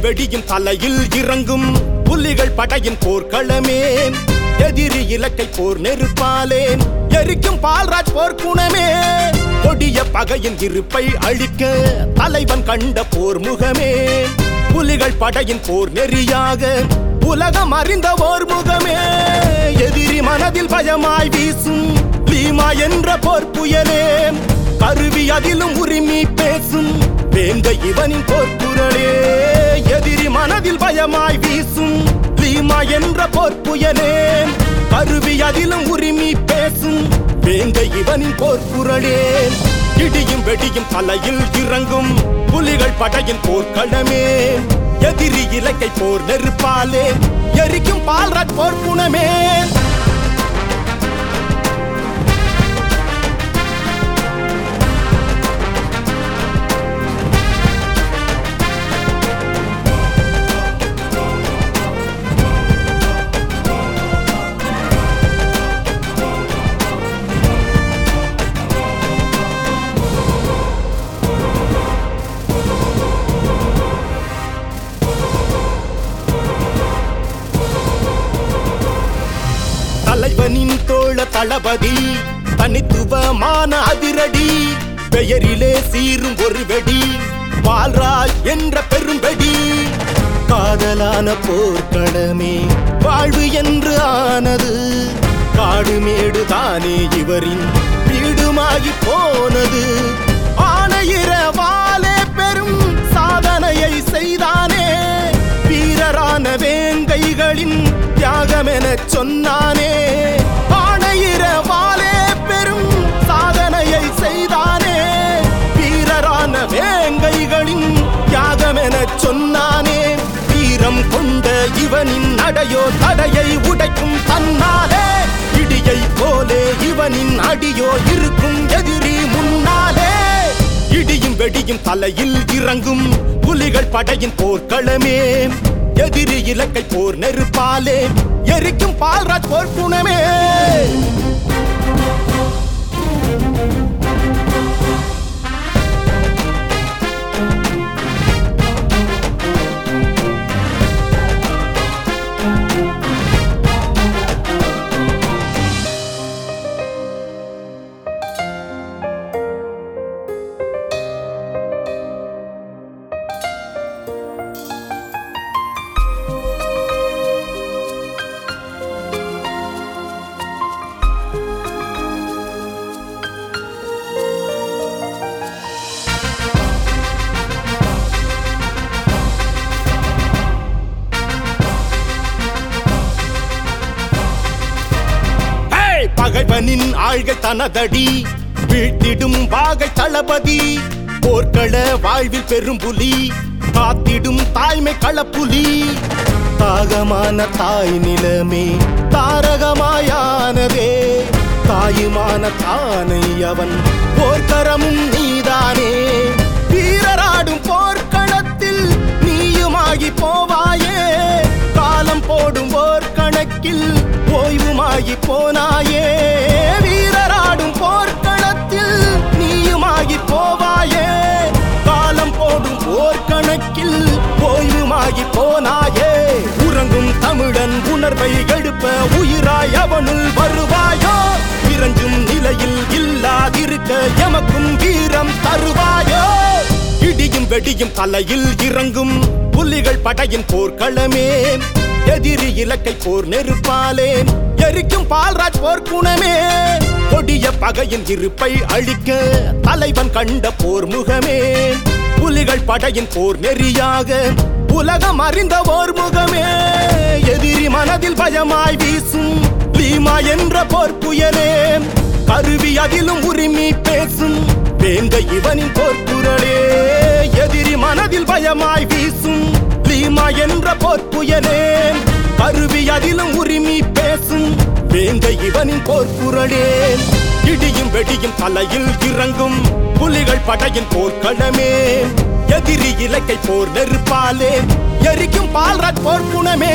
வெடியும் தலையில் இறங்கும் புலிகள் படையின் போர்க்களமே. எதிரி இலக்கை போர் நெருப்பாலே. எரிக்கும் பால்ராஜ் போர்க்குணமே கொடிய பகையின் இருப்பை அழிக்க தலைவன் கண்ட போர் முகமே. புலிகள் படையின் போர் நெறியாக உலகம் அறிந்த ஓர் முகமே. எதிரி மனதில் பயமாய் வீசும் லீமா என்ற போர் புயலே. கருவி அதிலும் உரிமை பேசும் வேங்க இவனின் போர்க்குரலே எதிரி மனதில் பயமாய் வீசும் லீமா என்ற போர் கருவி அதிலும் உரிமை பேசும் வேங்க இவனின் போர்க்குரலே இடியும் வெடியும் தலையில் இறங்கும் புலிகள் படையின் போர்க்களமே. எதிரி இலக்கை போர் நெருப்பாலே. எரிக்கும் பால்ராஜ் போர்க்குணமே தலைவனின் தளபதி தனித்துவமான அதிரடி பெயரிலே சீரும் ஒரு வெடி பால்ராஜ் என்ற பெரும்படி. காதலான போர்க்களமே வாழ்வு என்று ஆனது காடுமேடு தானே இவரின் வீடுமாகி போனது. ஆனையிரவாலே பெரும் சாதனையை செய்தானே வீரரான வேங்கைகளின் தியாகமெனச் சொன்னானே. தடையோ தடையை உடைக்கும் தன்னாலே இடியை போலே இவனின் அடியோ இருக்கும் எதிரி முன்னாலே. இடியும் வெடியும் தலையில் இறங்கும் புலிகள் படையின் போர்க்களமே. எதிரி இலக்கை போர் நெருப்பாலே எரிக்கும் பால்ராஜ் போர்க்குணமே. ஏய், மண்ணின் ஆள்கள் தனதடி வீழ்த்திடும் வாகை தளபதி. போர்க்கள வாழ்வில் பெரும் புலி காத்திடும் தாய்மை களப்புலி. தாகமான தாய் நிலமே தாரகமாயானதே. தாயுமான தானை அவன் போர்க்கரமும் நீதானே. வீரராடும் போர்க்களத்தில் நீயுமாகி போவாயே. காலம் போடும் போர்க்கணக்கில் ஓய்வுமாகி போனாயே. உணர்வை எடுப்ப உயிராய் அவனுள் வருவாயோ? இறங்கும் நிலையில் இல்லாதிருக்க எமக்கும் வீரம் தருவாயோ? இடியும் வெடியும் தலையில் இறங்கும் புலிகள் படையின் போர்க்களமே. எதிரி இலக்கை போர் நெருப்பாலே. எரிக்கும் பால்ராஜ் போர்க்குணமே. கொடிய பகையின் இருப்பை அழிக்க தலைவன் கண்ட போர் முகமே புலிகள் படையின் போர் நெறியாக. உலகம் அறிந்த ஓர் முகமே. எதிரி மனதில் பயமாய் வீசும். லீமா என்ற போர் புயலே கருவி அதிலும் உரிமை பேசும். வேந்த இவனின் போர்க்குரலே. எதிரி மனதில் பயமாய் வீசும். லீமா என்ற போர்ப்புயலே கருவி அதிலும் உரிமை பேசும். வேந்த இவனின் போர்க்குரலே. இடி வெடியும் தலையில் இறங்கும் புலிகள் படையின் போர்க்களமே. எதிரி இலக்கை போர் நெருப்பாலே. எரிக்கும் பால்ராஜ் குணமே